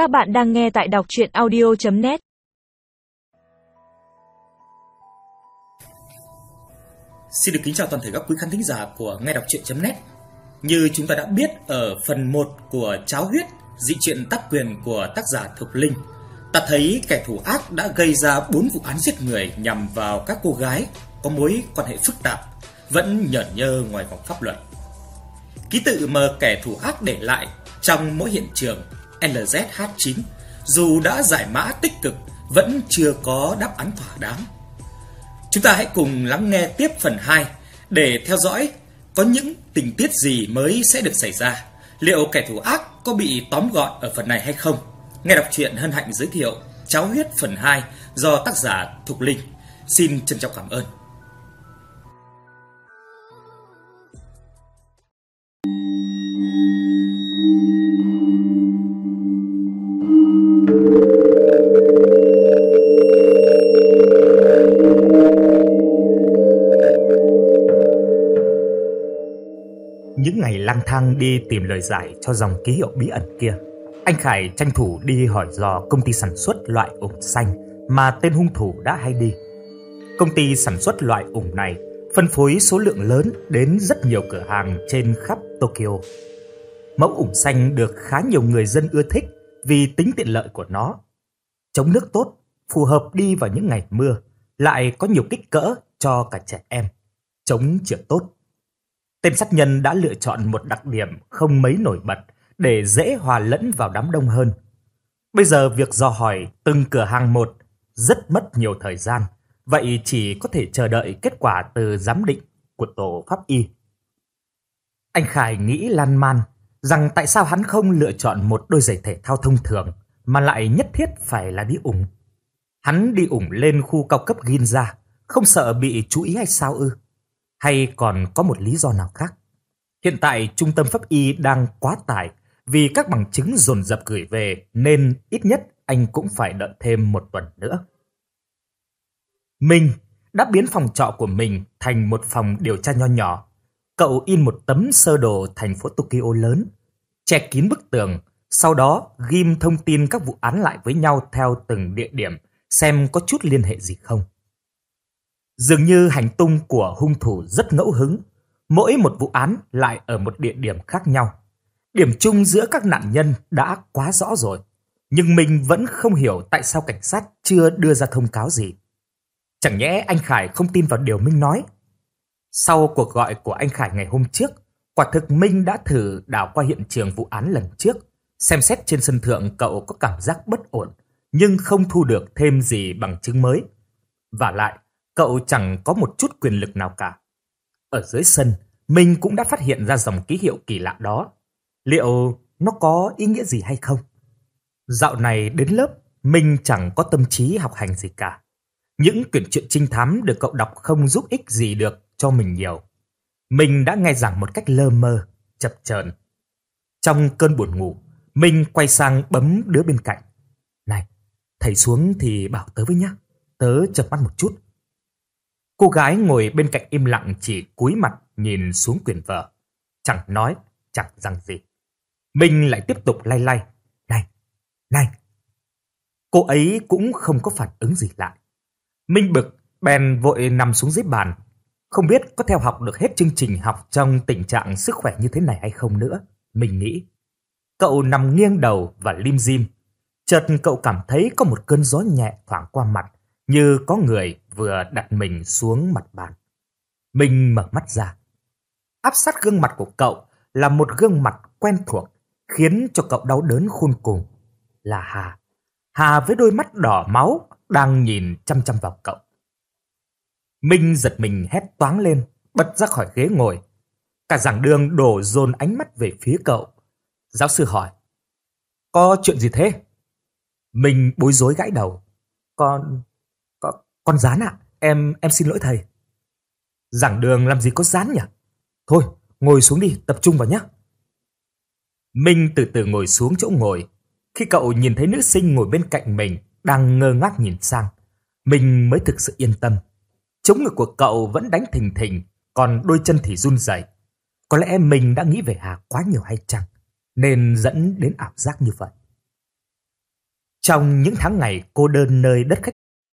Các bạn đang nghe tại đọc chuyện audio.net Xin được kính chào toàn thể các quý khán thính giả của nghe đọc truyện.net Như chúng ta đã biết, ở phần 1 của Cháo Huyết, Dị truyện tác quyền của tác giả Thục Linh, Ta thấy kẻ thủ ác đã gây ra 4 vụ án giết người nhằm vào các cô gái có mối quan hệ phức tạp, Vẫn nhởn nhơ ngoài vòng pháp luật. Ký tự mà kẻ thủ ác để lại trong mỗi hiện trường LZH9 dù đã giải mã tích cực, vẫn chưa có đáp án thỏa đáng. Chúng ta hãy cùng lắng nghe tiếp phần 2 để theo dõi có những tình tiết gì mới sẽ được xảy ra. Liệu kẻ thù ác có bị tóm gọn ở phần này hay không? Nghe đọc truyện hân hạnh giới thiệu Cháu huyết phần 2 do tác giả Thục Linh. Xin trân trọng cảm ơn. Những ngày lang thang đi tìm lời giải cho dòng ký hiệu bí ẩn kia, anh Khải tranh thủ đi hỏi dò công ty sản xuất loại ủng xanh mà tên hung thủ đã hay đi. Công ty sản xuất loại ủng này phân phối số lượng lớn đến rất nhiều cửa hàng trên khắp Tokyo. Mẫu ủng xanh được khá nhiều người dân ưa thích vì tính tiện lợi của nó. Chống nước tốt, phù hợp đi vào những ngày mưa, lại có nhiều kích cỡ cho cả trẻ em. Chống trượt tốt. Tên sát nhân đã lựa chọn một đặc điểm không mấy nổi bật để dễ hòa lẫn vào đám đông hơn. Bây giờ việc dò hỏi từng cửa hàng một rất mất nhiều thời gian, vậy chỉ có thể chờ đợi kết quả từ giám định của tổ pháp y. Anh Khải nghĩ lan man rằng tại sao hắn không lựa chọn một đôi giày thể thao thông thường mà lại nhất thiết phải là đi ủng. Hắn đi ủng lên khu cao cấp Ginza, không sợ bị chú ý hay sao ư? Hay còn có một lý do nào khác? Hiện tại trung tâm pháp y đang quá tải vì các bằng chứng dồn dập gửi về nên ít nhất anh cũng phải đợi thêm một tuần nữa. Minh đã biến phòng trọ của mình thành một phòng điều tra nho nhỏ. Cậu in một tấm sơ đồ thành phố Tokyo lớn, che kín bức tường, sau đó ghim thông tin các vụ án lại với nhau theo từng địa điểm xem có chút liên hệ gì không. Dường như hành tung của hung thủ rất ngẫu hứng, mỗi một vụ án lại ở một địa điểm khác nhau. Điểm chung giữa các nạn nhân đã quá rõ rồi, nhưng mình vẫn không hiểu tại sao cảnh sát chưa đưa ra thông cáo gì. Chẳng nhẽ anh Khải không tin vào điều Minh nói? Sau cuộc gọi của anh Khải ngày hôm trước, quả thực Minh đã thử đảo qua hiện trường vụ án lần trước, xem xét trên sân thượng cậu có cảm giác bất ổn, nhưng không thu được thêm gì bằng chứng mới. Và lại, cậu chẳng có một chút quyền lực nào cả. Ở dưới sân, mình cũng đã phát hiện ra dòng ký hiệu kỳ lạ đó. Liệu nó có ý nghĩa gì hay không? Dạo này đến lớp, mình chẳng có tâm trí học hành gì cả. Những quyển truyện trinh thám được cậu đọc không giúp ích gì được cho mình nhiều. Mình đã nghe giảng một cách lơ mơ, chập chờn. Trong cơn buồn ngủ, mình quay sang bấm đứa bên cạnh. Này, thầy xuống thì bảo tớ với nhá. Tớ chập mắt một chút. Cô gái ngồi bên cạnh im lặng chỉ cúi mặt nhìn xuống quyển vở. Chẳng nói, chẳng rằng gì. Minh lại tiếp tục lay lay. Này, này. Cô ấy cũng không có phản ứng gì lại. Minh bực, bèn vội nằm xuống dưới bàn. Không biết có theo học được hết chương trình học trong tình trạng sức khỏe như thế này hay không nữa. Mình nghĩ. Cậu nằm nghiêng đầu và lim dim. Chợt cậu cảm thấy có một cơn gió nhẹ thoảng qua mặt, như có người vừa đặt mình xuống mặt bàn. Minh mở mắt ra. Áp sát gương mặt của cậu là một gương mặt quen thuộc, khiến cho cậu đau đớn khôn cùng. Là Hà. Hà với đôi mắt đỏ máu đang nhìn chăm chăm vào cậu. Minh giật mình hét toáng lên, bật ra khỏi ghế ngồi. Cả giảng đường đổ dồn ánh mắt về phía cậu. Giáo sư hỏi, có chuyện gì thế? Minh bối rối gãi đầu. Con, con rán ạ, em em xin lỗi thầy. Giảng đường làm gì có rán nhỉ? Thôi, ngồi xuống đi, tập trung vào nhé. Minh từ từ ngồi xuống chỗ ngồi. Khi cậu nhìn thấy nữ sinh ngồi bên cạnh mình đang ngơ ngác nhìn sang, mình mới thực sự yên tâm. Chống ngực của cậu vẫn đánh thình thình, còn đôi chân thì run rẩy. Có lẽ mình đã nghĩ về Hà quá nhiều hay chăng, nên dẫn đến ảo giác như vậy. Trong những tháng ngày cô đơn nơi đất khách